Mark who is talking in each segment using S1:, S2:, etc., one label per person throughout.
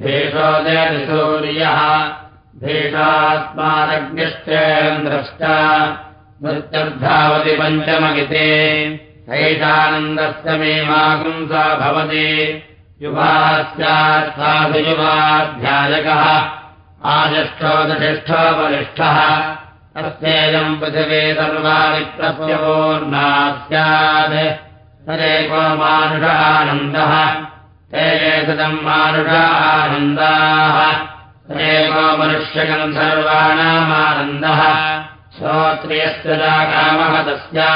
S1: भीषोदयसूर्यः भीषास्मादग्निश्चेन्द्रश्च मृत्यर्धावति पञ्चमगिते। हैषानन्दस्य मे मागुंसा भवति। युवास्यात् साधु युवाध्यायकः आजष्ठोदशिष्ठोपरिष्ठः अस्येयम् पृथिवे सर्वामित्रस्योर्ना स्यात् तदेको मानुष आनन्दः ते सदम् मानुष आनन्दाः तदेको मनुष्यकम् सर्वाणामानन्दः श्रोत्रियस्य कामः तस्य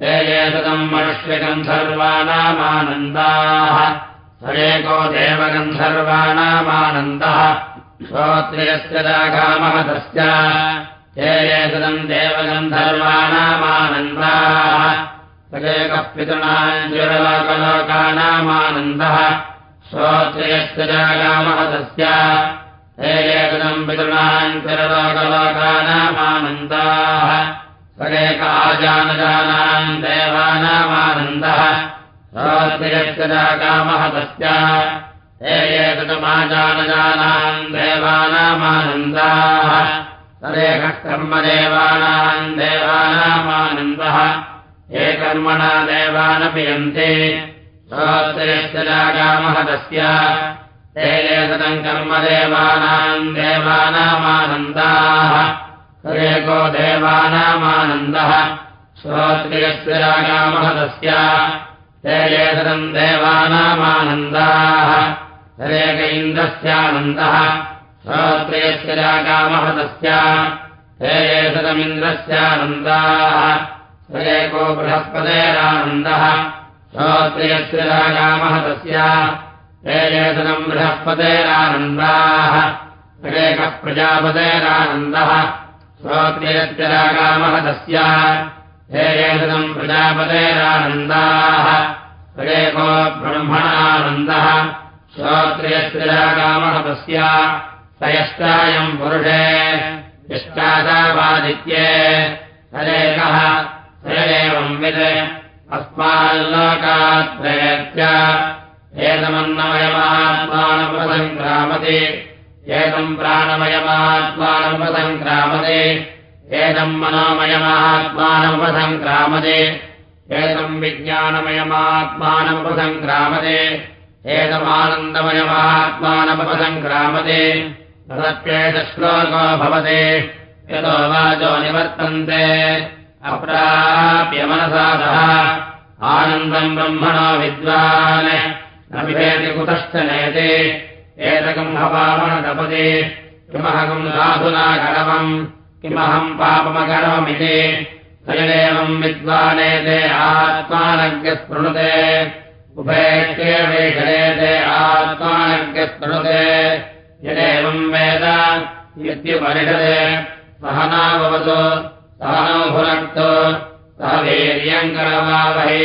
S1: ते सदम् मनुष्यकम् सर्वाणामानन्दाः तदेको देवकम् सर्वाणामानन्दः श्रोत्रियस्य कामः तस्य ते सदम् देवकम् सर्वाणामानन्दाः तदेकः पितृणाञ्जुरलोकलोकानामानन्दः श्रोत्रियस्य जागामः तस्य हे एकदम् पितृणाञ्जुरलोकलोकानामानन्दाः तदेक आजानजानाम् देवानामानन्दः श्रोत्रियस्य जागामः तस्य हे देवानामानन्दाः तदेकः कर्मदेवानाम् देवानामानन्दः ये कर्मणा देवानपियन्ते। श्रोत्रयस्य जागामः तस्य ते सदम् कर्मदेवानाम् देवानामानन्दाः। तदेको देवानामानन्दः। श्रोत्रियस्य जागामः तस्य ते सदम् देवानामानन्दाः। तदेक इन्द्रस्यानन्दः। श्रोत्रियस्य जागामः तस्य ते सदमिन्द्रस्यानन्दाः तदेको बृहस्पतेरानन्दः श्रोत्रियस्य रागामः तस्य तेजसनम् बृहस्पतेरानन्दाः तदेकः प्रजापतेरानन्दः श्रोत्रियस्य रागामः तस्य तेजसनम् प्रजापतेरानन्दाः तदेको ब्रह्मणानन्दः। श्रोत्रियस्य रागामः तस्य तयश्चायम् पुरुषे। यश्चादावादित्ये तदेकः एवम् विद। अस्माल्लोकात्रयत्य एतमन्नमयमात्मानमुपसङ्क्रामते एतम् प्राणमयमात्मानमुपसङ्क्रामते एतम् मनोमयमात्मानमुपसङ्क्रामते एतम् विज्ञानमयमात्मानमुपसङ्क्रामते एतमानन्दमयमात्मानमुपसङ्क्रामते तदप्येष श्लोको भवते। यतो वाचो निवर्तन्ते अप्राप्यमनसादः आनन्दम् ब्रह्मणो विद्वान्। न विभेति कुतश्च नेति एतकम् हवामनतपति किमहकम् साधुना करवम्। किमहम् पापमकरवमिति। तयदेवम् विद्वानेते आत्मानज्ञस्पृणुते। उभयेत्येवेशनेते आत्मानज्ञस्पृणुते। यदेवम् वेद इत्युपनिषदे। सहनाभवतु सहनौ भुनक्तु सह वीर्यम् करवावहे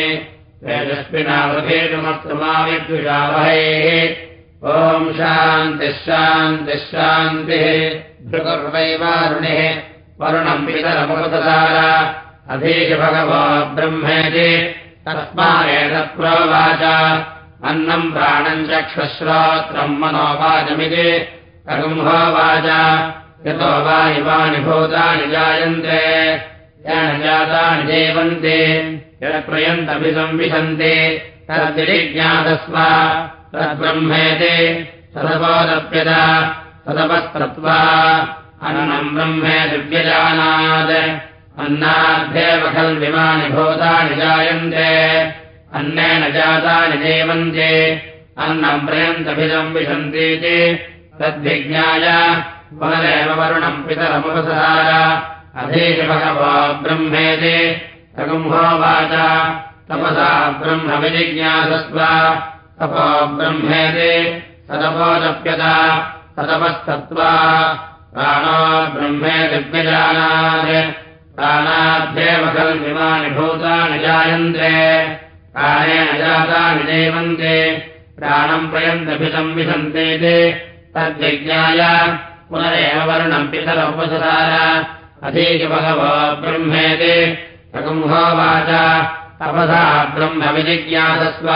S1: वेदस्मिनावधेतुमस्तु मा विद्विषावहैः ॐ शान्तिः शान्तिः शान्तिः। वरुणम् पितरमुपसार अधीश भगवो ब्रह्मेति तस्मादेतत्प्रोवाच। अन्नम् प्राणम् चक्षुश्रोत्रम् मनोवाचमिति कगुम्भोवाच यतो वा इवानि भूतानि जायन्ते येन जातानि जीवन्ति यत्प्रयन्तभिसंविशन्ति तद्विजिज्ञातस्व तद्ब्रह्मेति तदपोदप्यत तदपस्तत्वा अन्नम् ब्रह्मे दिव्यजानात्। अन्नाध्येव खल्विमानि भूतानि जायन्ते अन्नेन जातानि जीवन्ति। अन्नम् प्रयन्तभिसंविशन्तीति तद्विज्ञाय पुनरेव वरुणम् पितरमुपसार अधीश भगवो ब्रह्मेति तगुम्भोवाच तपसा ब्रह्मविजिज्ञासस्व तपो ब्रह्मेति तदपोदप्यत तदपस्तत्वा प्राणो ब्रह्मे दिव्यजानात् प्राणाभ्येव खल्विमानि भूतानि जायन्ते प्राणेन जातानि जीवन्ते प्राणम् प्रयन्तभिसंविशन्तीति तद्विज्ञाय पुनरेव वर्णम् पितरमुपसार अधीश भगवो ब्रह्मेति। प्रगुम्भोवाच तपसा ब्रह्मविजिज्ञासस्व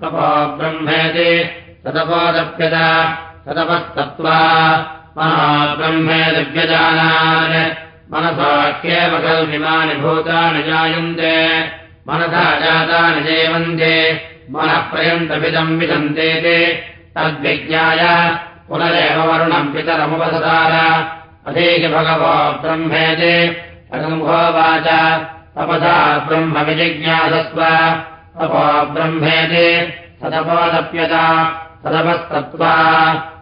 S1: तपो ब्रह्मेति। तदपोदप्यत तदपस्तत्त्वा महाब्रह्मेदिव्यजानान् मनसाख्येव कल्मिमानि भूतानि जायन्ते। मनसा जातानि जीवन्ते मनः प्रयन्तमिदम् विदन्ते तद्विज्ञाय पुनरेव वरुणम् पितरमुपसदार अधीक भगवो ब्रह्मेति। अगम्भोवाच तपसा ब्रह्मविजिज्ञासस्व तपो ब्रह्मेति। सदपोदप्यत सदपस्तत्त्वा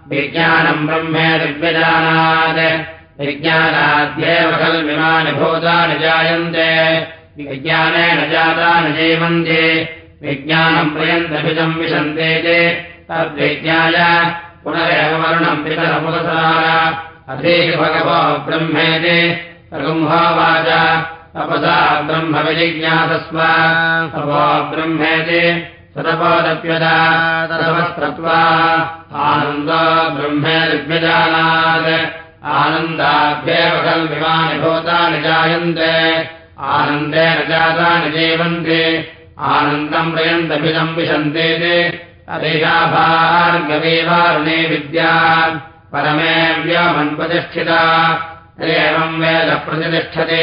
S1: विज्ञानम् ब्रह्मे दिव्यजानात्। विज्ञानाद्येव खल्विमानि भूतानि जायन्ते। विज्ञानेन जातानि जीवन्ति। विज्ञानम् प्रयन्तभिजम् विशन्ते तद्विज्ञाय पुनरेव वर्णम् पितरमुदसार अधीक भगवो ब्रह्मेति। रघुम्होवाच तपसा तपो ब्रह्मेति। सदपोदप्यता तदवस्तत्वा आनन्दो ब्रह्मेदिव्यजानात् आनन्दाभ्येव भूतानि जायन्ते। आनन्देन जातानि जीवन्ति। आनन्दम् प्रयन्तभिदम् विशन्ते अदेशाभार्गवीवारुणे विद्या परमे व्योमन्प्रतिष्ठिता एवम् वेदप्रतिष्ठते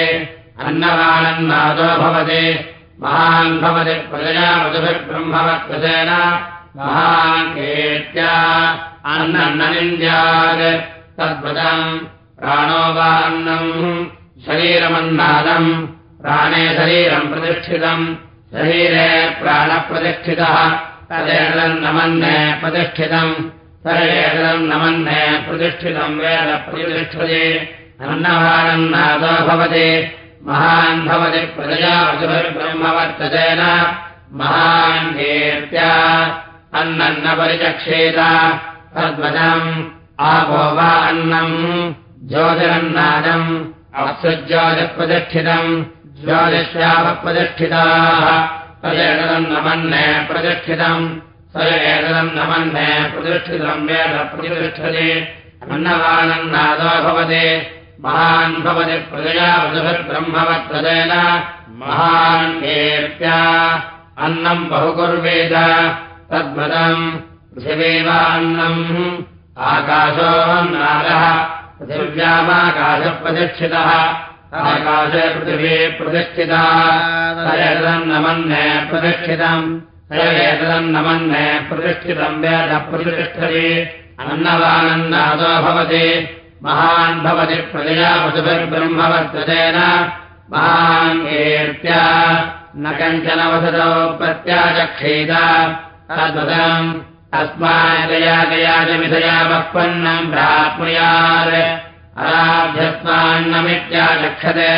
S1: अन्नवानन्नादो भवति। महान् भवति प्रजया मधुभिर्ब्रह्मवत्कृतेन महान् कीर्त्या अन्नन्ननिन्द्यात्। तद्वदम् प्राणो वा अन्नम् शरीरमन्नादम् प्राणे शरीरम् प्रतिष्ठितम् शरीरे प्राणप्रतिष्ठितः तदेतदम् नमन्ने प्रतिष्ठितम्। तदेतदम् नमन्ने प्रतिष्ठितम् वेद प्रतिष्ठते। अन्नवानन्नादो भवति। महान् भवति प्रजया वचुभिर्ब्रह्मवर्ततेन महान् कीर्त्या अन्नन्न परिचक्षेत। तद्वदम् आपो वा अन्नम्। ज्योतिरन्नादम् अप्सुज्योतिप्रतिष्ठितम् ज्योतिष्यापप्रतिष्ठिताः तदेतदम् नमन्ने प्रतिष्ठितम्। स एतदम् नमन्ने प्रतिष्ठितम् वेद प्रतिष्ठते। अन्नवानन्नादो भवति। महान् भवति प्रजया वधुभिर्ब्रह्मवत्तदेन महान् कीर्त्या अन्नम् बहुकुर्वेद। तद्वदम् पृथिवी वा अन्नम् आकाशोन्नादः पृथिव्यामाकाशप्रतिष्ठितः आकाशे पृथिवी प्रतिष्ठिता। एतदम् नमन्ने प्रतिष्ठितम्। प्रतिष्ठितम् वेद प्रतिष्ठति। अन्नवानन्नादो भवति। महान् भवति प्रजया वसुभिर्ब्रह्मवर्ततेन महान् कीर्त्या न कञ्चन वसतौ प्रत्याचक्षेत। तद्वदम् गयाजमिधया वक्पन्नम् प्राप्नुयात् अराध्यस्मान्नमित्याचक्षते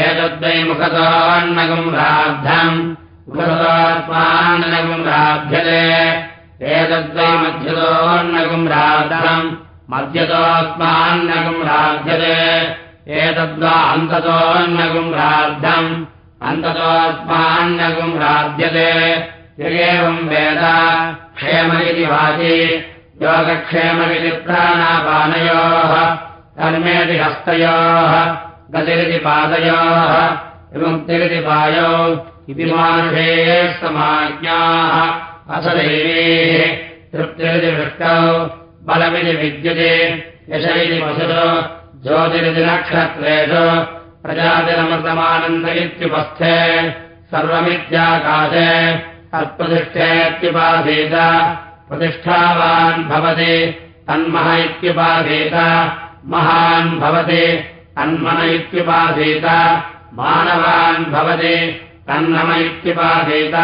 S1: एतद्वै मुखतोऽन्नगम् राद्धम् मुखतोऽस्मान्नगम् राध्यते एतद्वै मध्यतोऽन्नगम् राद्धम् मध्यतोऽस्मान्नगम् राध्यते एतद्वा अन्ततोऽन्नगम् राद्धम् अन्ततोऽस्मान्नगम् राध्यते यगेवम् वेद। क्षेममिति वाचि योगक्षेममिति प्राणापानयोः कर्मेति हस्तयोः गतिरिति पादयोः विमुक्तिरिति पायौ इति मानुषे समाज्ञाः असदैवेः तृप्तिरिति वृष्टौ बलमिति विद्युते यश इति वसुतो ज्योतिरिति नक्षत्रेषु प्रजातिरमृतमानन्द इत्युपस्थे सर्वमित्याकाशे तत्प्रतिष्ठेत्युपाधीत प्रतिष्ठावान् भवति तन्मह इत्युपाधीत महान् भवति तन्मन इत्युपाधीत मानवान् भवति तन्नम इत्युपाधीत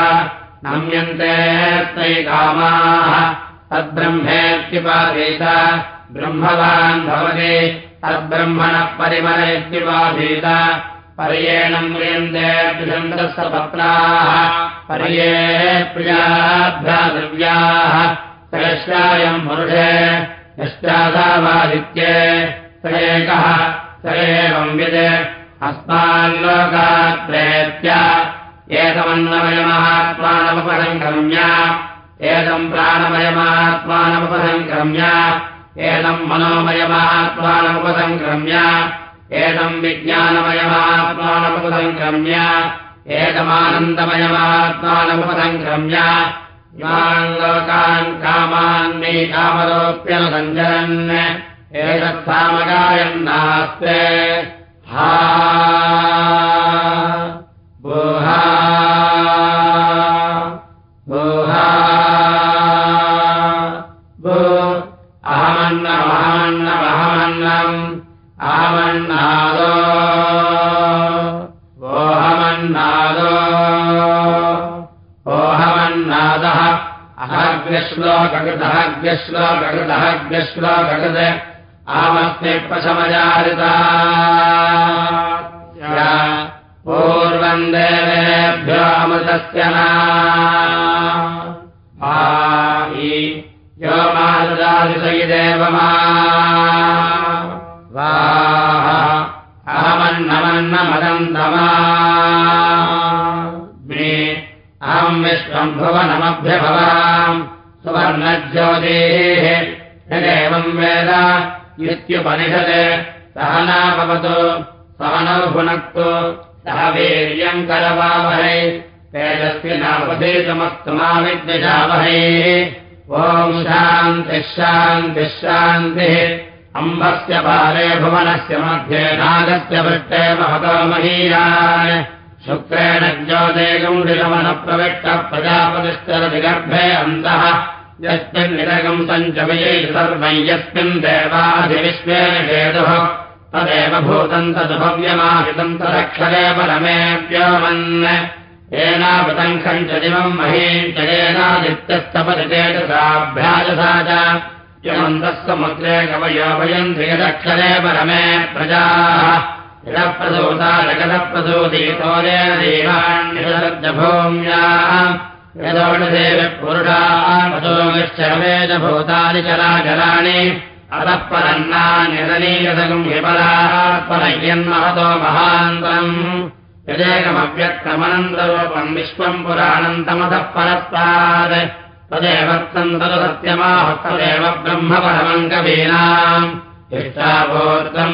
S1: नम्यन्ते कामाः तद्ब्रह्मेत्युपाधीत ब्रह्मवान् भवति तद्ब्रह्मणः परिमल इत्युपाधीत पर्येणम् म्रियन्ते द्विषन्दस्वपत्नाः पर्ये प्रियाभ्रातृव्याः सयश्चायम् पुरुषे यश्चादावादित्ये स एकः स एवम् विद् अस्माल्लोकात् प्रेत्य एतम् प्राणमयमात्मानमुपसङ्क्रम्य एतम् मनोमयमात्मानमुपसङ्क्रम्य एतम् विज्ञानमयमात्मानमुपसङ्क्रम्य एकमानन्दमयमात्मानमुपसङ्क्रम्य इमान् लोकान् कामान् मे कामरोऽप्यनुसञ्जरन् एतत्सामगायन्नास्ते हा भू। अहमन्नमहमन्नमहमन्नम्। अहमन्नादो ग्रश्लोककृतः ग्रश्लोककृत अहमस्मि प्रशमजारिता पूर्वम् देवेभ्यो अमृतस्य यो माददादिसयिदेव मा अहम् विश्वम् भुवनमभ्यभवाम् सुवर्णज्योतेः यदेवम् वेद इत्युपनिषत्। सह नाभवतु सह नौ भुनक्तु सह वीर्यम् करवावहै तेजस्विनावधेतमस्तु मा विद्विषावहै ॐ शान्तिः शान्तिः शान्तिः। अम्बस्य पारे भुवनस्य मध्ये नागस्य वृत्ते महतो महीयान् शुक्रेण ज्योतेगम् ऋगमनप्रविष्टः प्रजापतिश्चरतिगर्भे अन्तः यस्मिन्निरगम् सञ्चमये सर्वम् यस्मिन् देवाधिविश्वेन हेतुः तदेव भूतम् तदुभव्यमाहितम् तदक्षरे महीम् च येनादित्यस्तपरिचेतसाभ्याजसा च यमन्तः समुद्रे कवयोभयम् ध्रियदक्षरे परमे जगदप्रसूतीतोरेण देवान्यभूम्याः यदोषदेव पुरुषामसोमिश्चरवेदभूतानि चराचराणि। अतः विपलाः परयन्महतो महान्तम्। यदेकमव्यक्तमनन्तरूपम् विश्वम् पुराणन्तमतः परस्तात्। तदेव तन्तु सत्यमाह तदेव ब्रह्म परमम् कवीनाम्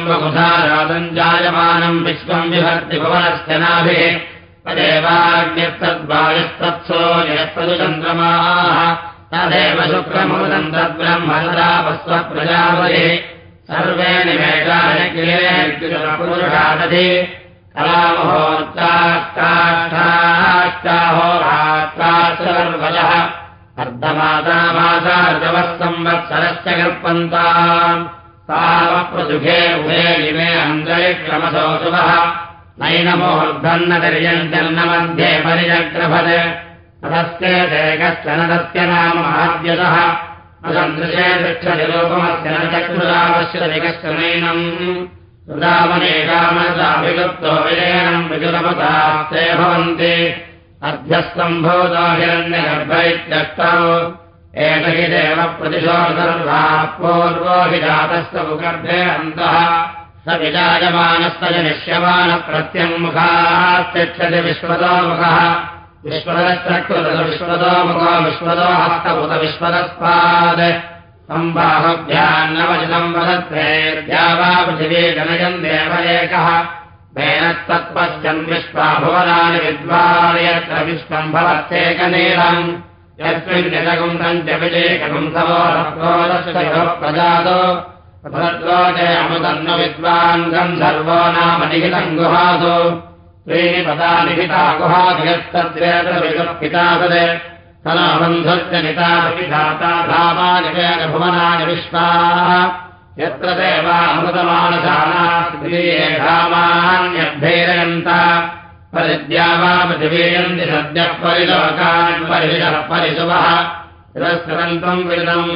S1: बहुधारादम् जायमानम् विश्वम् विभक्ति भुवनस्य नाभिः तदेवाग्निस्तद्वायुस्तत्सो यस्तदुचन्द्रमाः तदेव शुक्रमूलम् तद्ब्रह्म तदापस्वप्रजापतिः सर्वे निमेषाय पुरुषादधि कलामहोत्ताष्टाहोरात्रासर्वजः अर्धमातामासार्जवः संवत्सरस्य कल्पन्ताम् तावप्रसुखे उभे इमे अन्तरिक्रमसो शुभः निर्यञ्चन्न मध्ये परिजग्रभत् तदस्य कश्चन तस्य नाम आद्यतः। असन्दृशे पृच्छति रूपमस्य न विजयनम् विजुलमतास्ते भवन्ति। अध्यस्तम्भूतो हिरण्यगर्भ इत्यष्टौ एष हि देव प्रतिशोधर्वाः पूर्वो हि जातस्य मुगर्भे अन्तः स विजायमानस्य जनिष्यमानप्रत्यङ्मुखास्तिष्ठति विश्वतोमुखः विश्वतोमुखो हस्तभूत विश्वदस्पात् सम्बाहुभ्यान्नवचितम् वदत्रेर्या वा पृथिवी जनयम् देव एकः। वेनस्तत्पश्यन् विश्वा भुवनानि विद्वान् यत्र विश्वम् भवत्येकनीलम्। यस्मिन्निलगुम् तञ्च विजेकगुम् समोरक्रोदश्चयोः प्रजातो तद्लोके अमुदन्न विद्वान् गन्धर्वो नाम निहितम् गुहासु। त्रीणि पदा निहिता गुहासु यस्तद्वेद विगुप्पिता तदे तनाबन्धस्य नितापिधाता धामानि वेद भुवनानि विश्वाः। यत्र देवामृतमानशानामान्यभ्येरयन्त परिद्या वा पृथिवीयन्ति सद्यः परिलोकान् परिषः तिरस्करन्तम् विदम्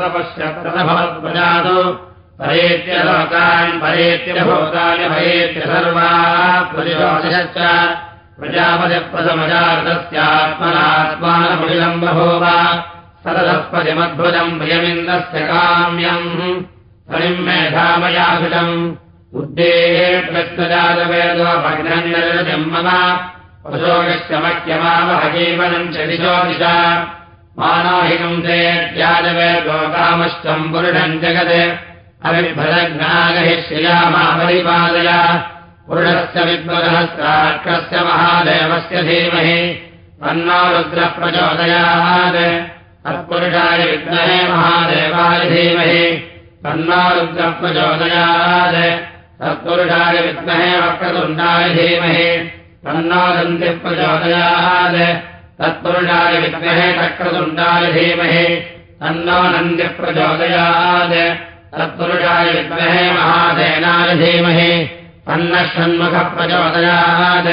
S1: तपश्यभवत्प्रजातु परेत्य लोकान् परेत्य भूतानि भयेत्य सर्वाः परिशोषश्च प्रजापतिप्रथमजातस्यात्मनात्मानमुलिलम् बभूव सरदस्पतिमद्भुतम् प्रियमिन्दस्य काम्यम् हरिम् मेधामयाभितम् उद्देहेभ्यस्तजातवेदोपघ्नन्यम् मम। पशोगस्य मह्यमावहजीवनम् च दिशो दिशा मानाहिकम् चेत्याजवेदोकामश्चम् पुरुषम् जगत्। अविभ्रदज्ञागहि श्रियामापरिपादय पुरुषस्य विद्वदहस्राक्षस्य महादेवस्य धीमहि। तन्नो रुद्रः प्रचोदयात् तत्पुरुषाय विद्महे महादेवाय धीमहि। तन्नो रुद्रः प्रचोदयात् तत्पुरुषाय विद्महे वक्रतुण्डाय धीमहि। तन्नो दन्तिः प्रचोदयात् तत्पुरुषाय विद्महे चक्रतुण्डाय धीमहि तन्नो नन्दिः प्रचोदयात्। तत्पुरुषाय विद्महे महादेनाय धीमहि तन्नः षण्मुखः प्रचोदयात्।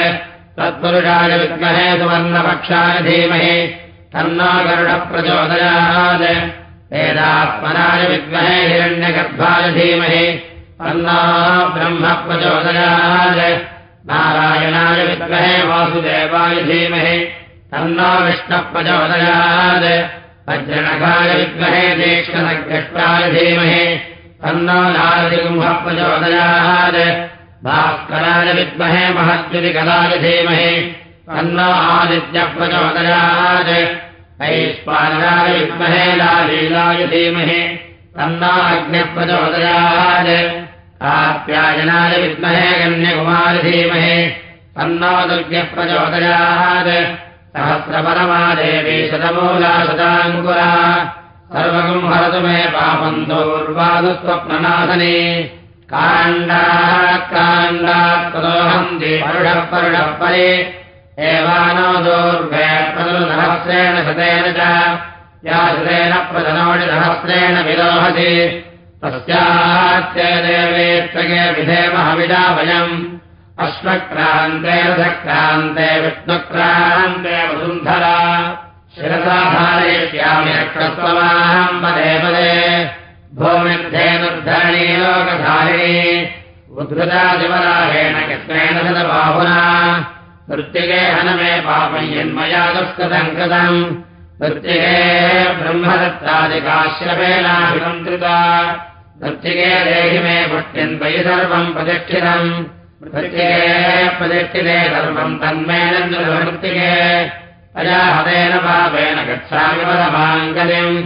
S1: तत्पुरुषाय विद्महे सुवर्णपक्षाय धीमहि तन्नो गरुडः प्रचोदयात्। वेदात्मनाय विद्महे हिरण्यगर्भाय धीमहि तन्नो ब्रह्म प्रचोदयात्। नारायणाय विद्महे वासुदेवाय धीमहि तन्नो विष्णः प्रचोदयात् वज्रणकाय विद्महे दीक्षणग्रष्टाय धीमहि। तन्नो नारदिगुम्भः प्रचोदयात् भास्कराय विद्महे महद्युतिकलाय धीमहि। तन्नो आदित्यः प्रचोदयात् ऐष्पालनाय विद्महे लालीलाय धीमहि। तन्नो अग्निः तन्नो दुर्गः प्रचोदयात् सहस्रपरमा देवी शतमूला शताङ्कुरा। सर्वगम् हरतु मे पापम् दूर्वादु स्वप्ननाथने काण्डाः काण्डात् प्रदोहन्ति परुषः परुषः परे। एवानो दूर्वे प्रदुसहस्रेण शतेन च। या शतेन प्रदनोडिसहस्रेण विरोहति तस्यात्ते देवेत्तके विधेमहविदा वयम् अश्वक्रान्ते रथक्रान्ते विष्णुक्रान्ते वसुन्धरा रक्षस्वमाहम् पदे पदे भूमिर्धेनुर्धरणी लोकधारिणी। उद्धृतादिवराहेण कृष्णेन शतबाहुना मृत्तिके हनमे पापम् यन्मया दुष्कृतम् कृतम्। मृत्तिके ब्रह्मदत्तादिकाश्रमेणाभिमन्त्रिता मृत्तिके देहि मे पुष्ट्यन् वयि सर्वम् प्रतिष्ठितम् प्रतिष्ठिते सर्वम् तन्मेन मृत्तिके अजाहतेन पापेन गच्छामि परमाङ्गलिम्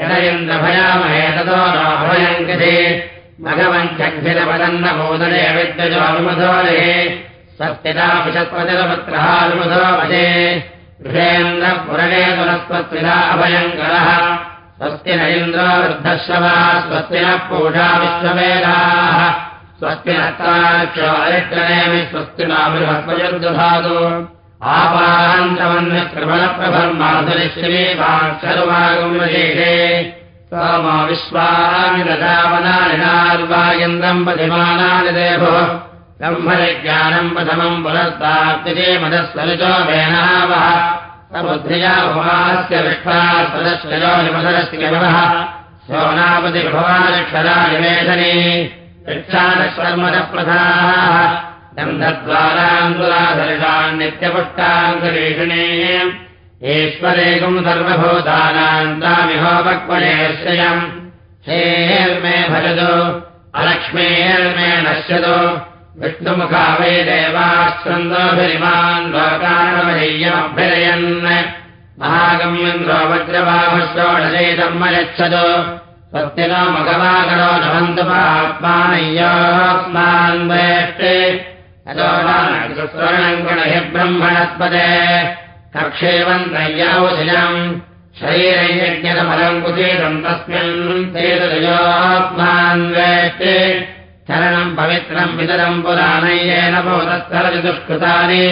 S1: यदयन्द्रभयामहे ततो नाभयम् गते भगवञ्चक्षिरपदन्नबोधने विद्यजोनुमधोरे सत्यतापि शत्वजलपत्रहानुमधो भजे। गृहेन्द्रपुरणे तुनस्त्वत्विधा अभयङ्करः। स्वस्ति वृद्धश्रवा स्वस्ति नः पूषा विश्ववेदाः स्वस्ति नक्ताक्षोरिष्टनेमि स्वस्ति नाभिर्हस्वजुर्दधातु आपान्तमन्यप्रबलप्रभर्माधुनिश्रीवाक्षरुमागुमृशेषे सोमो विश्वानि ददावनानि नार्वायन्द्रम् पथिमानानि देभो ब्रह्मविज्ञानम् प्रथमम् वेनावः समुद्रिया भवास्य विष्ठा सदश्रयो निमधरस्य गवः सोनापतिभवानक्षरा निवेशने गन्धद्वारान्दुराधरिषान् नित्यपुष्टाङ्गरीषिणे। ईश्वरेकम् सर्वभूतानाम् तामिहोपक्वणेश्रयम् हेर्मे भजतु अलक्ष्मीर्मे नश्यतु। विष्णुमुखा वै देवाश्चन्दोभिरिमान् लोकानमह्यमभ्यरयन् महागम्यन्द्रो वज्रबाहुषोडजैतम् यच्छतु सत्यनो मघवागणो नवन्तु वेष्टे स्वर्णम् गणहि ब्रह्मणस्पदे कक्षेवन्तयौशिलम् शरीरयज्ञतमलम् कुचेदम् तस्मिन् चेतयोत्मान् वेष्टे चरणम् पवित्रम् वितरम् पुराणय्येन भूतस्तरति दुष्कृतानि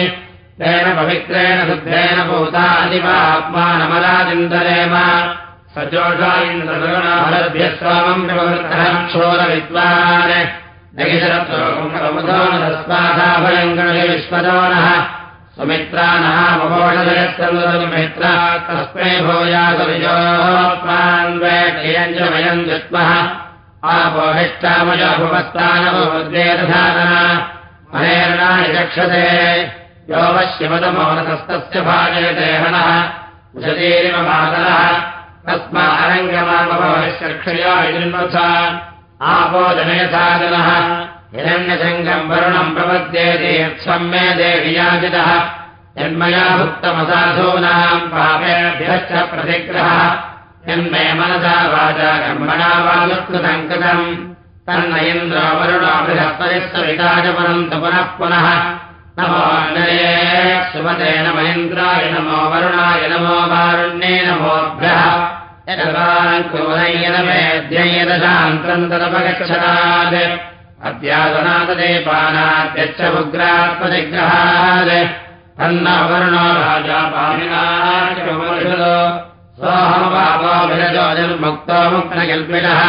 S1: तेन पवित्रेण शुद्धेन भूतादिपात्मानमराचिन्तरेम सजोषा इन्द्रगुणाभ्यः स्वामम् प्रवृत्तः क्षोरविद्वान्। नस्मासाभयम् गणहि विश्वतो नः सुमित्रा नः ममोषदयस्तमित्रा तस्मै भूयासविजोत्मान्वयम् च वयम् दृष्मः आपोहिष्टामयोपस्तानवोद्वेदधातना मनेर्णानि चक्षते यो वश्यमदमोनतस्तस्य भाजयते हनः उषतीरिममातरः तस्मारङ्गमामभवश्चक्षया विजिन्वथा आपोदनयसादनः हिरण्यसङ्गम् वरुणम् प्रपद्येते यत्सम् मे देवि याजितः। यन्मया भुक्तमसाधूनाम् पापेभ्यश्च प्रतिग्रहः। यन्मे मनसा वाचा कर्मणा वा दुष्कृतम् कृतम् तन्न इन्द्रावरुणाभिहस्तरिस्तविताजपरन्तु पुनः पुनः नमो सुमते नम इन्द्राय नमो वरुणाय नमो वारुण्ये नमोभ्यः यदशान्तन्तरपगच्छनात् अद्यादनाददेपानाद्यच्च उग्रात्मनिग्रहात् तन्न वरुणो राजा सोऽहमपापोभिरजोजन्मुक्तो मुक्तकल्पिनः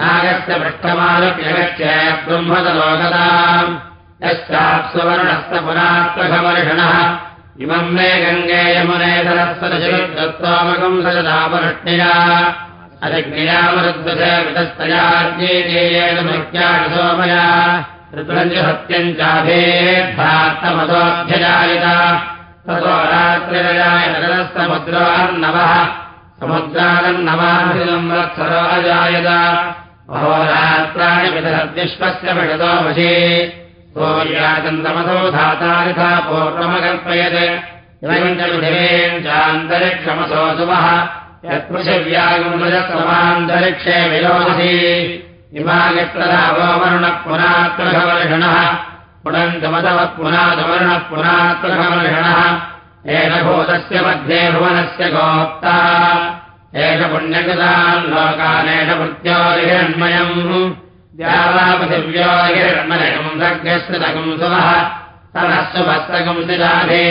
S1: नागस्य पृष्ठमालप्यगच्छ ब्रह्मतलोकताम् यश्चाप्सुवर्णस्य पुरात्मखवर्षणः इमम् मे गङ्गे यमुने सरस्वतशिरुद्धत्वामकम् सजदापरष्ण्या अजग्नियामरुद्वसे वितस्तयार्जेयेन मृत्यासोमया ऋतुरञ्च सत्यम् चाभेद्धात्तमतोऽभ्यजायत ततो रात्रिरजाय नगरस्तमुद्रान्नवः समुद्रादन्नवाभिदम् वत्सरो अजायत। अहोरात्राणि विदहद्विश्वस्य विषदो वशे सूर्याचन्द्रमसो धातारिथा पूर्णमकल्पयत्। इमम् च पृथिवीम् चान्तरिक्षमसो सुमः यत्पृथिव्यागुमृजसमान्तरिक्षे विलोसि इमागित्रदावोवर्णः पुनात्रघवर्षणः पुनन्तमतवः पुनादवर्णः पुनात्रघवर्षणः एष भूतस्य मध्ये भुवनस्य गोप्ता। एष पुण्यकृतान् लोकानेष मृत्योरिहिरण्मयम् द्यावापृथिव्योरिहिरण्मयकम् सर्गस्कृतकम् सुवः तनः सुभस्तकम् सिदाधे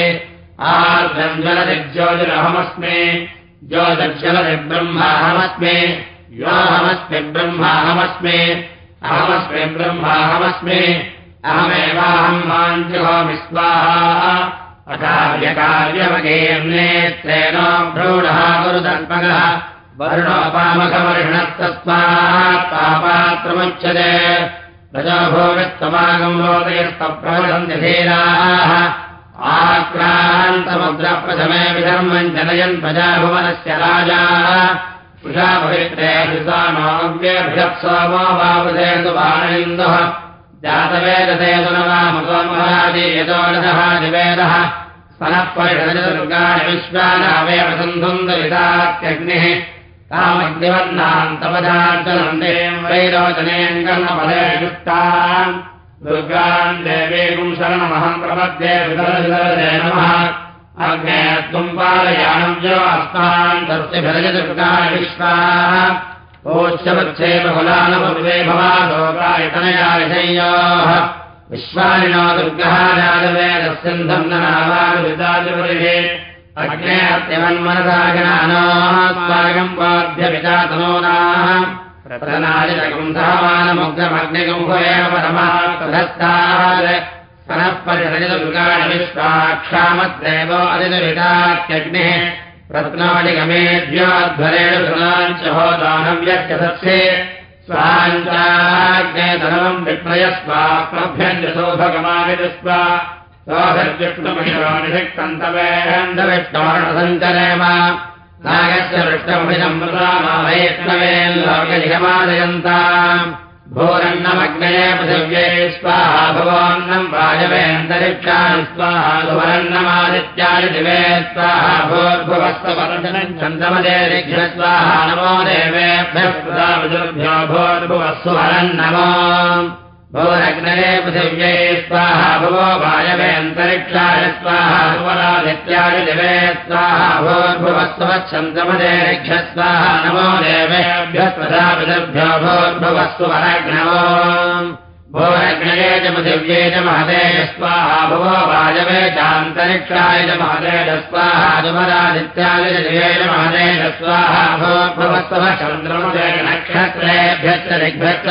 S1: आर्द्रम् ज्वलदिज्योतिरहमस्मि ज्योतिर्जलदि ब्रह्माहमस्मि योऽहमस्मि ब्रह्माहमस्मि। अहमस्मि ब्रह्माहमस्मि। अहमेवाहम् माञ्जुहोमि स्वाहा अकार्यकार्यमगेर्नेत्रेण भ्रूणः गुरुदर्पगः वर्णोपामखवर्षणस्तस्मात् पापात्रमुच्यते रजोभोगस्तमागम् लोकयस्तप्रवदन्ति धीराः आक्रान्तमुद्रप्रथमे विधर्मम् जनयन् प्रजाभुवनस्य राजा। वामसोमहादि यतोरथः निवेदः। स्तनः परिषदुर्गाणि विश्वानावेव सन्धुन्दरितात्यग्निः कामग्निवन्नान्तपदार्चनन्दे वैरोचनेऽङ्गन्नपदे युक्ताम् दुर्गाम् देवीकुम् शरणमहम् प्रपद्ये विदरविदरदे नमः। अग्ने त्वम् पालयाणम् यो अस्मान् तस्यभिरज दुर्गाणि विश्वाः। ओच्यवच्छे बहुलानपूर्वे भवालोकायतनया विषय्योः। विश्वानिनो दुर्गः जातवेदस्यन्धम् नावानुविदादिपरिषे अग्ने अत्यवन्मनसागनानास्माकम् वाद्यपितातनोनाः प्रतनादितकम् सहमानमुग्रमग्निकम् भवेन परमः तदस्तात् स्तनः परिषदिदुर्गाणि विश्वाक्षामद्देवो अधिनिवितात्यग्निः रत्नादिगमेभ्योध्वरेण सुनाञ्च होदानव्यस्य सत्से स्वाञ्चाग्नेतनवम् विप्रयस्वाभ्यम् च शोभगमाविदस्व सोभद्विष्णुमिषोनिषिक्तन्तवेन्दविष्णोर्णसञ्चरेम नागस्य वृष्टमुखिसम्प्रदामाभयत्नवेल्लोकनिगमादयन्ताम् भोरन्नमग्नये पृथिव्ये स्वाहा भवोन्नम् वायवेऽन्तरिक्षाणि स्वाहा सुवरन्नमादित्यानि दिवे स्वाहा स्वाहा नमो देवेभ्यः प्रदाभ्यो भोर्भुवस्सु वरन्नमो भोरग्नये पृथिव्यै स्वाहा भवो वायवेऽन्तरिक्षाय स्वाहा सुवरादित्यानि दिवे स्वाहा दिघ्न स्वाहा नमो देवेभ्यः प्रदाभ्यो भोर्भुवस्सु वरग्नवो भोरग्नये च पृथिव्ये च महदे स्वाहा। भवो वायवे चान्तरिक्षाय च महदे स्वाहा सुवरादित्याय च दिवे च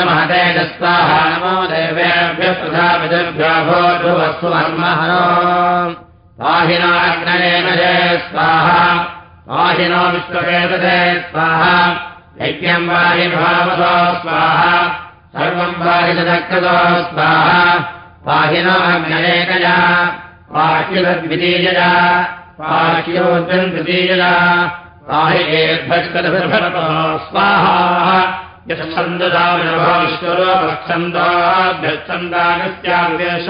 S1: महदे स्वाहा नमो देवेभ्यः प्रधापितृभ्यो भोर्भुवस्सु वर्महरो पाहिनो अग्नयेन जय स्वाहा पाहिनो विश्ववेदते स्वाहा यज्ञम् वाहि भावतो स्वाहा सर्वम् पाहि तदक्रतो स्वाहा। पाहिनो अग्नयेकया पाह्युद्वितीयया पाह्योद्वन् द्वितीयया पाहि एभ्यष्कदभिर्भरतो स्वाहा। यच्छन्दोपच्छन्दाभ्यच्छन्दागस्यादेश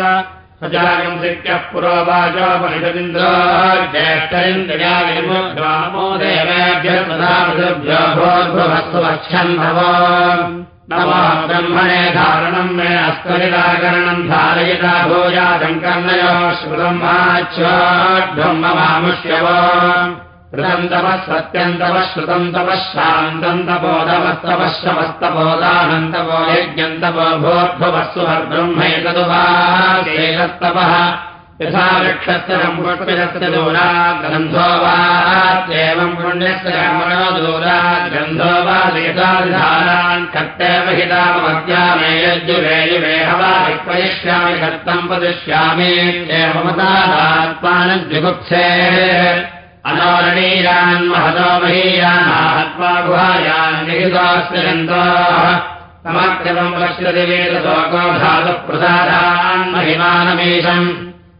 S1: सजागम् शिक्यः पुरोवाचोपनिषदिन्द्रो ज्येष्ठरिन्द्रयामो देवेभ्यः प्रदाभ्यो ब्रह्मणे धारणम् मे अस्त्वनिराकरणम् धारयिता भूयादम् कर्णयो श्रुतम् माच्छोढ्वम्बमामुष्यव ृतन्तवः सत्यन्तवः श्रुतन्तवः शान्तन्तबोधवस्तवः शमस्तबोधानन्तवो यज्ञन्तवो भोद्भवस्व ब्रह्मैतदुवास्तवः यथा वृक्षस्य सम्पुष्पितस्य दूरात् ग्रन्थो कर्मणो दूरात् ग्रन्थो वा वेदाधारान् कर्तैव हितामवद्यामे यज्जुवेयुवेह वा विक्वयिष्यामि कर्तम् एवमतात्मानद्विगुप्से अनोरणीयान् महतो महीयानाहत्वा गुहायान् निहितास्य गन्ताः समग्रवम् पश्यति वेदशोको धातुप्रसादान् महिमानमीशम्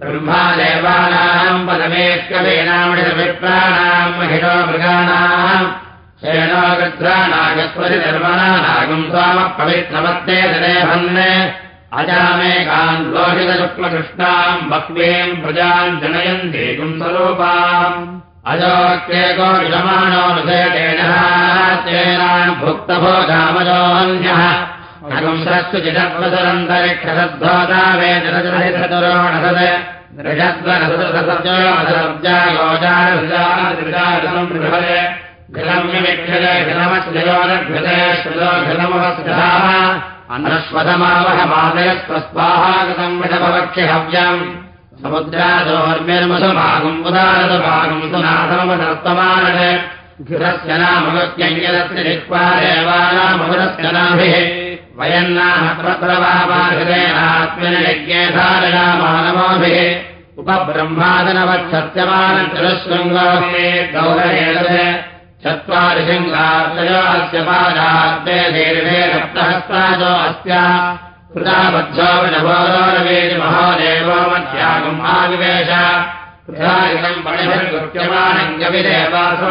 S1: ब्रह्मादेवानाम् पदमेकवेनामृतविप्राणाम् महिषो मृगाणाम् शेनो गद्राणागस्वरि निर्मणानागम् स्वामः पवित्रमत्ते दरेभन् अजामेकान् लोहितशुक्लकृष्णाम् बह्वीम् प्रजाम् जनयन्ति स्वरूपाम् अजोक्येको विषमाणोऽनुसेतेन भुक्तभोगामजोऽन्यः श्रुतो घृतमवस्कृताः अन्नश्वतमावहमादयस्वस्वाहागतम् विषभवक्षिहव्यम् समुद्रादोर्मिर्मसुभागम् उदारदभागम् तु नाथमवदर्तमानः घृतस्य नामगत्यञ्जलस्य जिह्वा देवानामगुरस्य नाभिः वयन्नाह प्रप्रवाहृतेनात्मनि यज्ञे धारयामानमोभिः उपब्रह्मादनवत्सत्यमानतिरशृङ्गे गौरहेण चत्वारि शृङ्गात्रयो अस्य पादात्मे दीर्घे सप्तहस्तादो अस्या कृताबद्धोविनभोरोरवेदिमहोदेवो मध्यागम् आविवेश कृतायुगम् पणिभिर्गुप्यमानम् कविदेवासो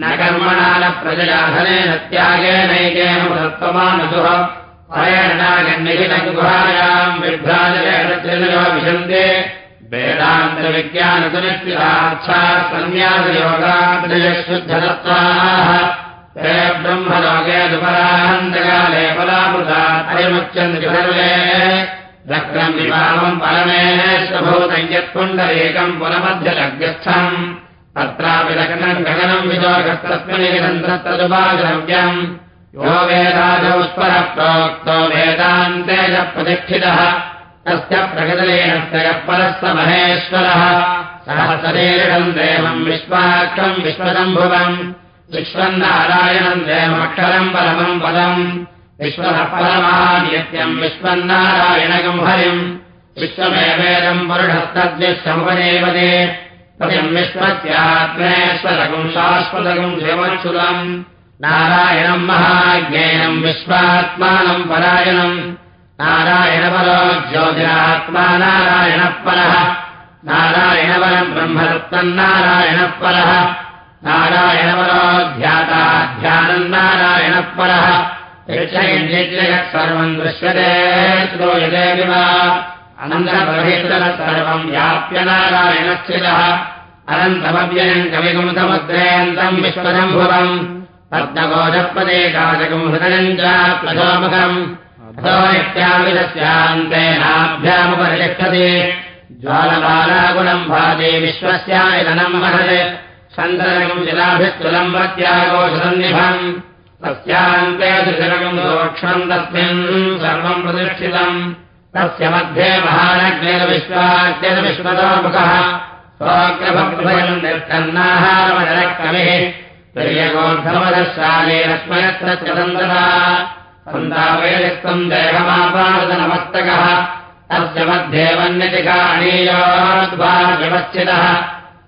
S1: न कर्मणा न प्रजयाधनेन त्यागेनैकेन सत्त्वमानसुः परेणागन्निहितगुहायाम् विभ्राजयो विशन्ते वेदान्तविज्ञानसुनिश्चिताच्छा सन्न्यासयोगाश्रुद्धदत्ताः ते ब्रह्मलोके दुपराहन्तकाले पलामृता अयमुच्यन्ति सर्वे रक्रम् विवामम् परमेश्वभूतम् यत्पुण्डरीकम् पुनमध्यलग्यस्थम् तत्रापि लग्नम् गगनम् विदोगस्तस्मिन् तत्तदुपाद्रव्यम् यो वेदान्ते च प्रतिष्ठितः तस्य प्रगतलेनस्य यः परः स महेश्वरः। सहसरीरिणम् देवम् विश्वाक्षम् विश्वदम्भुवम् विश्वन्नारायणम् देवमक्षरम् परमम् पदम्। विश्वः परमानित्यम् विश्वन्नारायणकम् हरिम् विश्वमेवेदम् पुरुषस्तद्विश्वमुपदेवते विश्वस्यात्मेश्वरकम् शाश्वतकम् नारायणम् महाज्ञेयम् विश्वात्मानम् परायणम्। नारायणपरो ज्योतिरात्मा नारायणः परः नारायणपरम् ब्रह्मदत्तन्नारायणः परः नारायणपरोऽध्याता ध्यानम् नारायणः परः यच्छयत् सर्वम् दृश्यते श्रूयते विवा अनन्तरः सर्वम् व्याप्य नारायणस्थितः अनन्तमव्ययम् पद्मगोधपदे काचकम् हृदयम् च प्रथोमुखम् इत्याविदस्यान्तेनाभ्यामुपरितिष्ठति ज्वालबालागुणम् भाति विश्वस्यायतनम् महत्। सन्दरकम् शिलाभिस्तुलम् प्रत्यागोषसन्निभम् तस्यान्ते सूक्ष्मम् तस्मिन् सर्वम् प्रतिष्ठितम् तस्य मध्ये चदन्तरा सन्तावयलिक्तम् देहमापादनमस्तकः। तस्य मध्ये वन्यतिकाणीयोद्वार्यवस्थितः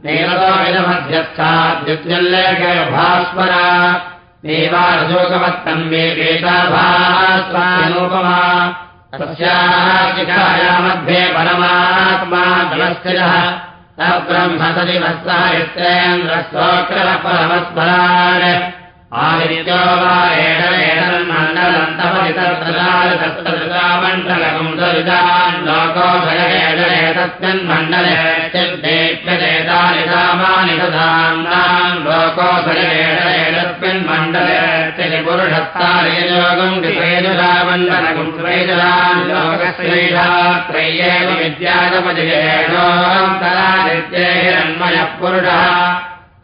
S1: नीलतोमिदमध्यस्थाद्युज्जल्लेखभास्वरा देवारजोगवत्तम् मे वेदाभास्वानुपमा तस्याः परमात्मा जलस्थिरः ब्रह्मसदिवत्सः यत्रेन्द्रस्तोत्रः परमस्मरान् आदित्यो वा एषमण्डलन्तपरितर्तरामण्डलकम् सरितान् लोकोभय एषतस्मिन् मण्डले चिद्देप्यदेतानि रामानि मण्डले कृपेजुरामण्डलकम् कृपेजुरान् लोकश्रीरात्रय्येव विद्यागमजयेणोऽन्तरादित्ये हिरण्मयः पुरुषः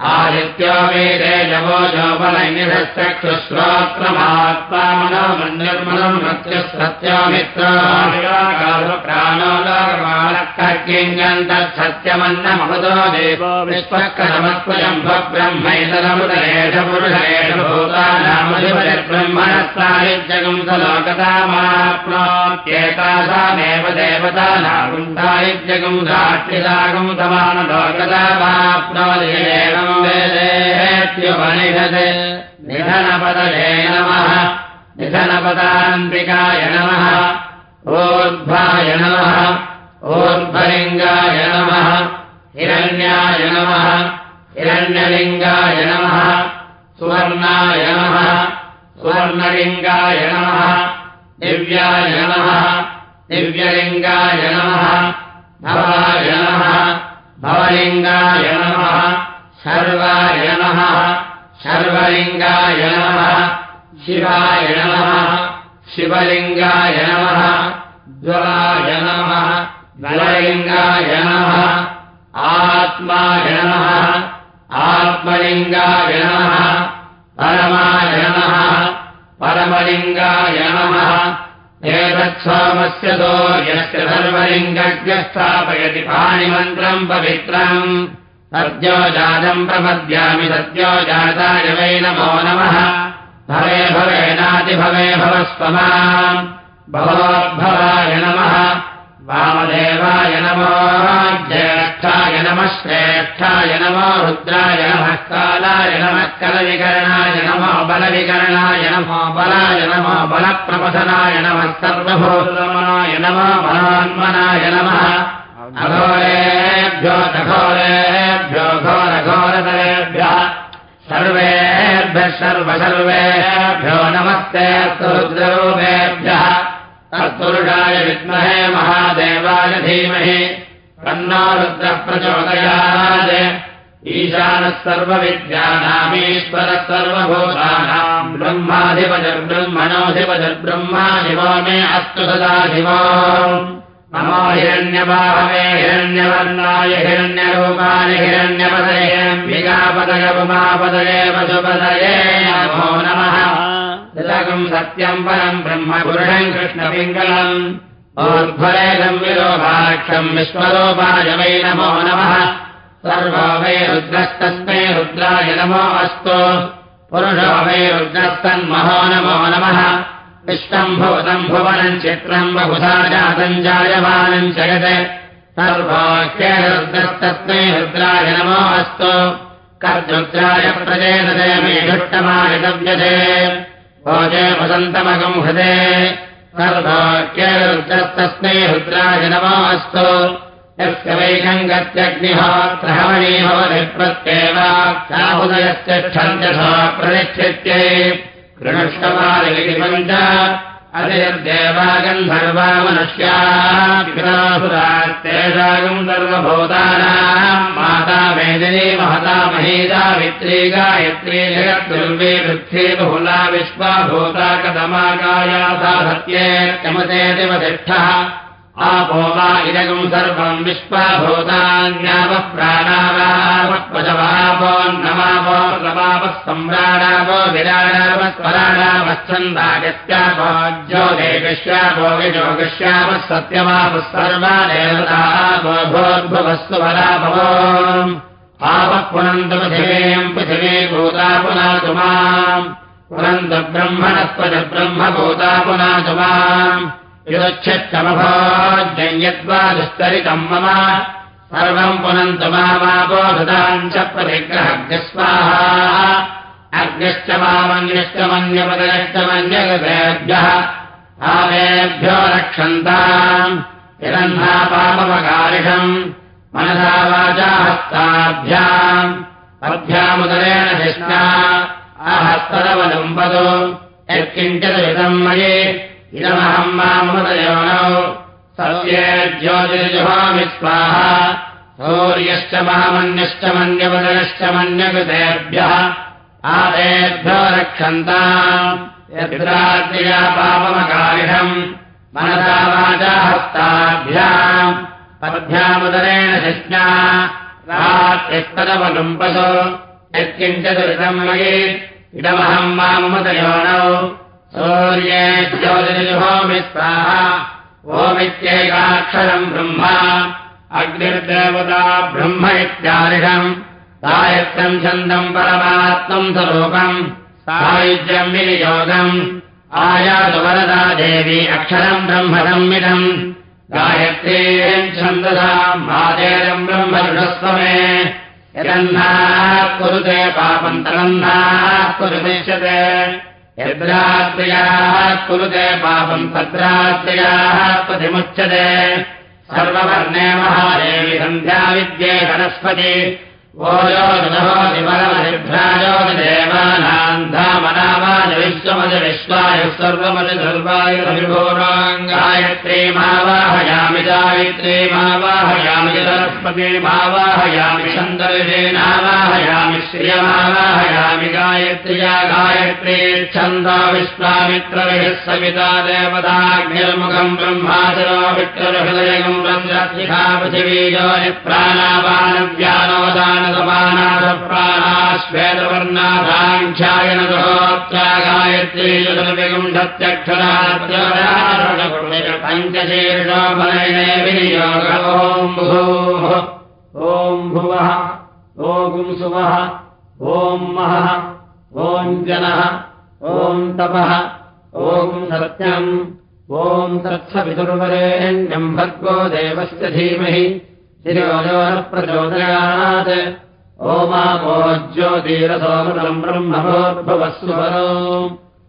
S1: आदित्यो वेदे जवो जोपलैनिधश्चक्षुश्रोत्रमात्मा मनो मन्यर्मनम् मृत्युः सत्यमित्राणो लोकमालक्किञ्जन्तत्सत्यमन्नमहतो देवो विश्वकरमस्वयम्भ ब्रह्मैतरमुदरेष पुरुषेष भूतानामधिपतिर्ब्रह्मणः साहित्यगम् स लोकतामाप्नोत्येतासामेव देवतानागुण्डायुज्यगम् साक्षिदागम् समानलोकतामाप्नोदेव वेदेत्युपनिषत् निधनपदये नमः। निधनपदान्तिकाय नमः। ऊर्ध्वाय नमः। ऊर्ध्वलिङ्गाय नमः। हिरण्याय नमः। हिरण्यलिङ्गाय नमः। सुवर्णाय नमः। सुवर्णलिङ्गाय नमः। दिव्याय नमः। दिव्यलिङ्गाय नमः। भवाय नमः। भवलिङ्गाय नमः सर्वाय नमः। सर्वलिङ्गाय नमः। शिवाय नमः। शिवलिङ्गाय नमः। ज्वलाय नमः। ज्वललिङ्गाय नमः। आत्माय नमः। आत्मलिङ्गाय नमः। परमाय नमः। परमलिङ्गाय नमः। एतत्सोमस्य दो यस्य सर्वलिङ्गज्ञ स्थापयति पाणिमन्त्रम् पवित्रम् सद्यो जातम् प्रपद्यामि सद्यो जाताय वै नमो नमः। भवे भवेनातिभवे भवस्वमा भवोद्भवाय नमः। वामदेवाय नमो ज्येष्ठाय नमः श्रेष्ठाय नमो रुद्राय नमः कालाय नमः कलविकरणाय नमो बलविकरणाय नमो बलाय नमो बलप्रपथनाय नमः सर्वभूतमनाय नमो मनान्मनाय नमः अघोरेभ्यो तघोरेभ्यो घोरघोरतरेभ्यः सर्वेभ्यः सर्वसर्वेभ्यो नमस्ते रुद्ररूपेभ्यः तत्पुरुषाय विद्महे महादेवाय धीमहि तन्नो रुद्रः प्रचोदयात्। ईशानः सर्वविद्यानामीश्वरः सर्वभूतानाम् मे नमो हिरण्यबाहवे हिरण्यवर्णाय हिरण्यरूपाणि हिरण्यपदये उमापदये पशुपदये नमो नमः। तिलकम् सत्यम् परम् ब्रह्म पुरुषम् कृष्णपिङ्गलम् ऊर्ध्वरेदम् विलोभाक्षम् विश्वरूपाय वै नमो नमः। सर्वो वै रुद्रस्तस्मै रुद्राय नमो अस्तु। पुरुषो वै रुद्रस्तन्महो नमो नमः विश्वम् भूतम् भुवनम् चित्रम् बहुधा जातम् जायमानम् जगत्। सर्वोह्य रुद्रस्तस्मै रुद्राय नमो अस्तु। कर्दुद्राय प्रजेदते मे दुष्टमाय दव्यते भोजे वसन्तमगम् हृदे। सर्वोह्यरुद्रस्तस्मै रुद्राय नमो अस्तु। यस्य गत्यग्निहोत्रहवणी भवति प्रत्येवाहुदयस्तिष्ठन्त्यथो प्रतिष्ठित्यै। कृणष्टमालिपञ्च अतिर्देवागन्धर्वा मनुष्यासुरास्तेषागम् सर्वभूतानाम् माता वेदिनी महता वित्री गायत्री जगद्दुर्वे वृद्धे बहुला विश्वा भूता कदमाकाया सा सत्येत्यमतेतिवतिष्ठः आपो वा इदगम् सर्वम् विश्वाभूतान्यावः प्राणावापजवापोन्नमावो नमावः सम्राणावो विराणावः स्वराणावच्छन्दागस्यापो ज्योतिष्यापो विजोगश्यापः सत्यमापः सर्वा देवतापो भोद्भुवस्तु वराभवो। आपः पुनन्तु पृथिवीम् पृथिवी भूता पुनातु माम्। पुनन्तु ब्रह्मणस्पद ब्रह्मभूता पुनातु माम् युच्छमभोजयद्वा दुस्तरितम् मम। सर्वम् पुनन्तु च प्रतिग्रहग्स्वाहा अग्निश्च मामन्यश्च मन्यपदयश्च मन्यगतेभ्यः आमेभ्यो रक्षन्ताम्। हिरह्ना पापमकारिषम् मनसा वाचा हस्ताभ्याम्। अभ्यामुदरेण शिष्णा आहस्तरवलम्बतो यत्किञ्चिदम् मयि इदमहम् मामृतयोनौ सत्ये ज्योतिर्जुहामि स्वाहा सौर्यश्च महामन्यश्च मन्यवदनश्च मन्यकृतेभ्यः। आदेभ्यो रक्षन्ताम् यद्राज्ञया पापमकारिषम् मनसा वाचा हस्ताभ्याम् पद्भ्यामुदरेण शिष्णा। रात्रिस्तदवलुम्पसो यत्किञ्चिदृतम् मयि। इदमहम् मामृतयोनौ सूर्ये स्वाहा ओमित्येकाक्षरम् ब्रह्मा अग्निर्देवता ब्रह्म इत्यादिषम् सायत्रम् छन्दम् परमात्मम् स्वरूपम् सायुज्यम् विनियोगम् आयातु वरदा देवी अक्षरम् ब्रह्म संमिदम् गायत्रीम् छन्दसा ब्रह्म दृढस्वमे यदन्नाः कुरुते पापम् तदन्नाः कुरुदिश्यते यद्रात्र्याः कुरुते पापम् तद्रात्र्याः प्रतिमुच्यते सर्ववर्णे महादेवि सन्ध्याविद्ये सरस्वती ओयोदिवरमधिभ्राजोदिदेवानान्धामनामाज विश्वमज विश्वायुः सर्वमज सर्वायुरभिभूराङ्गायत्री गायत्री मावाहयामि सरस्वती मावाहयामि छन्दर्षेणावाहयामि श्रियमावाहयामि गायत्र्या गायत्री छन्दा विश्वामित्रविः सविता देवताग्निर्मुखम् ब्रह्माचरो पृथिवीयो प्राणापानव्यानोदान श्वेतवर्णाधाङ्ख्यायन दोत्रा गायत्री पञ्चशीर्षोपनयने विनियोग। ॐ भुवः ॐ जनः ॐ तपः ॐ सत्यम्। ॐ तत्सवितुर्वरेण्यम् भर्गो देवस्य धीमहि। शिरोजोनः प्रचोदयात् ओमापो ज्योतिरसोमृतम् ब्रह्मभोद्भवस्वरो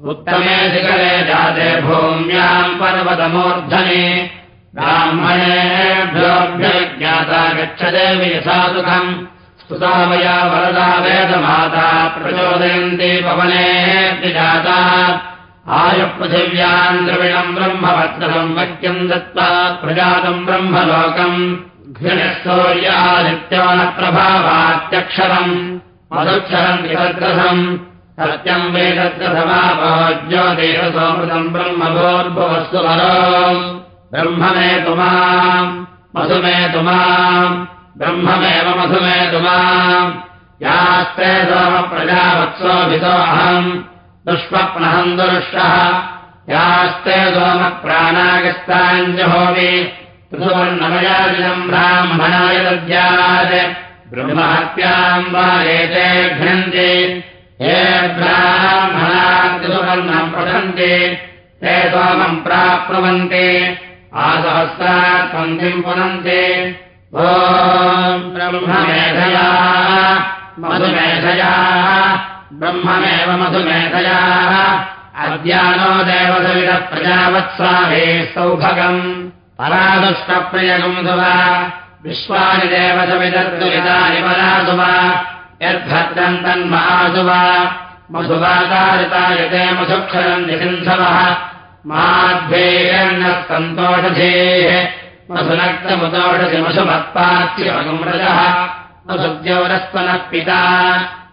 S1: उत्तमे शिखरे जाते भूम्याम् पर्वतमूर्धने। ब्राह्मणेभ्योऽभ्यज्ञाता गच्छते यथा सुखम्। स्तुता मया वरदा वेदमाता प्रचोदयन्ति पवने जाता आयुपृथिव्याम् द्रविणम् ब्रह्मवत्रम् वक्यम् दत्त्वा प्रजातम् ब्रह्मलोकम्। घृणस्तौर्यादित्यो न प्रभावात्यक्षरम्। मधुक्षरम् वितद्रथम् सत्यम् वेदत्रथमापोज्योतिरसोमृतम् ब्रह्मभोर्भुवस्तु वरो ब्रह्म मे तु माम् मधु मे तु मधु मे तु सोम यास्ते सोमप्रजावत्सोभितो अहम दुष्वप्नहम् दुरुष्टः सोम सोमप्राणागस्ताञ्जहोमि त्रिसुवर्णमयाजिदम् हे ब्राह्मणादिसुवर्णम् पठन्ति ते सोमम् प्राप्नुवन्ति। आसहस्रात् पन्थिम् पुनन्ति। ॐ ब्रह्ममेधया मधुमेधयाः ब्रह्ममेव मधुमेधयाः। अद्यानो देवसविदः प्रजावत्साहे सौभगम्। परादुष्टप्रियगुंसुवा विश्वानि देवसविदर्दुरितानि परासुवा यद्भद्रम् तन्महासुवा मधुवातारितायते मधुक्षरम् निसिन्धवः माध्वेयन्नः सन्तोषधेः मधुनक्तमुदोषसि मधुमत्पार्थिवगुमृजः मधुद्यौरस्वनः पिता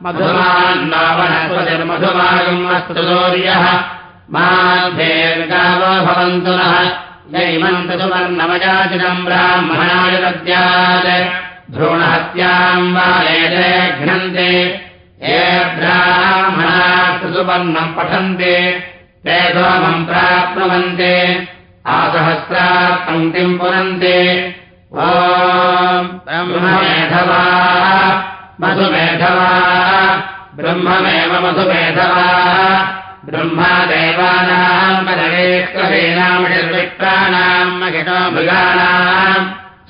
S1: मधुमान्नावनस्वतिर्मधुमागम् अस्तु सूर्यः माध्वेर्गावो भवन्तु नः। यैमन्तसुवर्णमजाचितम् ब्राह्मणाय दद्यात् भ्रूणहत्याम् वा एते घ्नन्ति ये ब्राह्मणास्तु सुवर्णम् पठन्ति ते सोमम् प्राप्नुवन्ति आसहस्रात् पङ्क्तिम् पुनन्ति ब्रह्ममेधवा मधुमेधवा ब्रह्ममेव मधुमेधवा ब्रह्मादेवानाम् पदवेष्कवीनामिषर्विक्तानाम् महिनो मृगाणाम्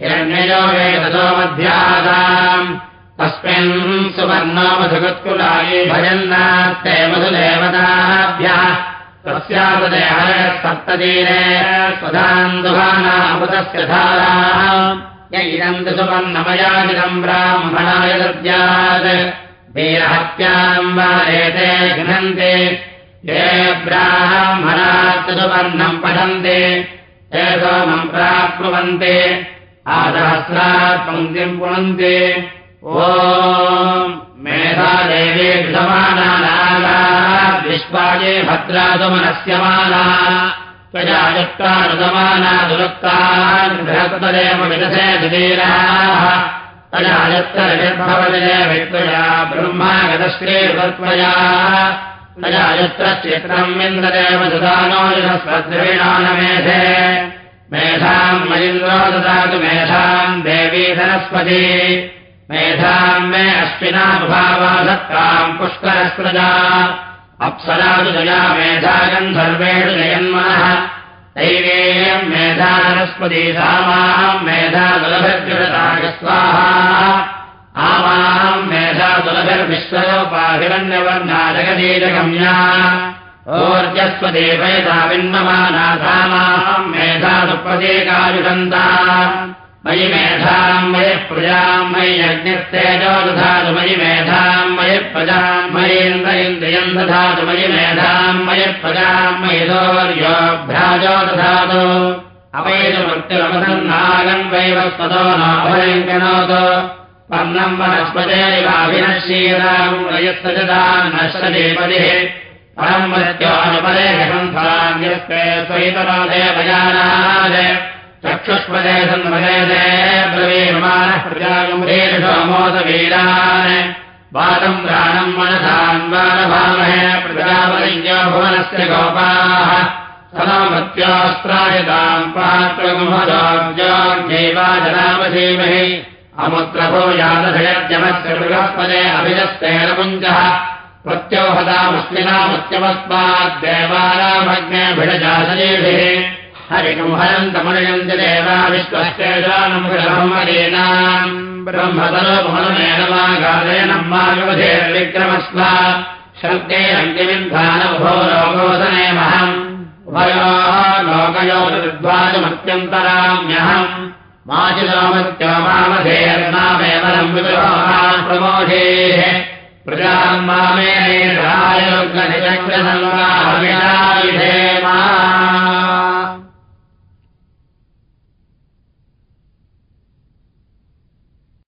S1: हिरण्ययो वेदतो मध्यादाम् तस्मिन् सुवर्णो मधुगत्कुलायै भजन्नास्ते मधुदेवताभ्यः। तस्यापदेहर सप्ततीरे स्वधान्दुहानामृतस्य धाराः। य इदम् तु सुवर्णमयाजिदम् ब्राह्मणाय दद्यात् घ्नन्ति ये ब्राह्मणात् सुवर्णम् पठन्ति। ते सोमम् प्राप्नुवन्ति आसहस्रात् पङ्क्तिम् पुनन्ति। ओ मेधादेवी विश्वाये भद्रासुमनस्य माना। त्वजायुक्तानुगमाना दुरुक्तान् बृहत्पदेव विदधे सुधीराः तजायुक्तरविर्भवजय वित्वया ब्रह्मागतश्रीर्वत्वया तजायुक्तश्चित्रम् इन्द्रदेव सुदानो युधस्वद्रविणानमेधे मेधाम् मयिन्द्रो ददातु मेधाम् देवी धनस्पति। मेधाम् मे अश्विनानुभावाधत्ताम् पुष्करस्रजा अप्सरातु जया मेधागम् सर्वेषु जयन्मनः। दैवेयम् मेधानस्पति सामाम् मेधादुलभिर्जगतागस्वाहा आमाम् मेधादुलभिर्विश्वयोपाहिरण्यवर्णा जगदीजगम्या। ओर्जस्वदेवयता विन्ममाना सामाम् मेधादुप्रतीकायुषन्ता मयि मेधाम् मयि प्रजाम् मयि यज्ञस्तेजो दधातु मयि मेधाम् मयि प्रजाम् मयीन्द्र इन्द्रियम् दधातु मयि मेधाम् मयि प्रजाम् मयि दोर्योऽभ्याजो दधातु। अवैतमृत्युरमसन्नागम् वैवस्पतो नाभयङ्कनोतु पर्णम् वनस्पतेरिवाभिनश्येदाम् रयस्तजदाम् नश्यदेपदिः परम् स्वैतरो देवजानात् चक्षुष्पदे सन्मदे ब्रवीमानः प्रजागम्भीरसोमोदवीरान् वादम् प्राणम् मनसान् वानभामहे प्रजापलिङ्ग्यो भुवनस्य गोपाः सदामत्यास्त्रायताम् पात्रगुमदाब्जाज्ञैवाजनामधीमहि अमुत्रभो यादधयज्ञमस्य बृहस्पदे अभिजस्तेन पुञ्जः ब्रह्मदीनाम् ब्रह्मतरोपमनमेनमागादयनम् मागवधेर्विक्रमस्व शब्देरङ्गिविन्धानभो लोकोदनेमहम् उभयोः लोकयोर्विद्वाजमत्यन्तराम्यहम् माचिलोमत्यो मामधेर्नामेव प्रमोधेः प्रजाम् मामे मा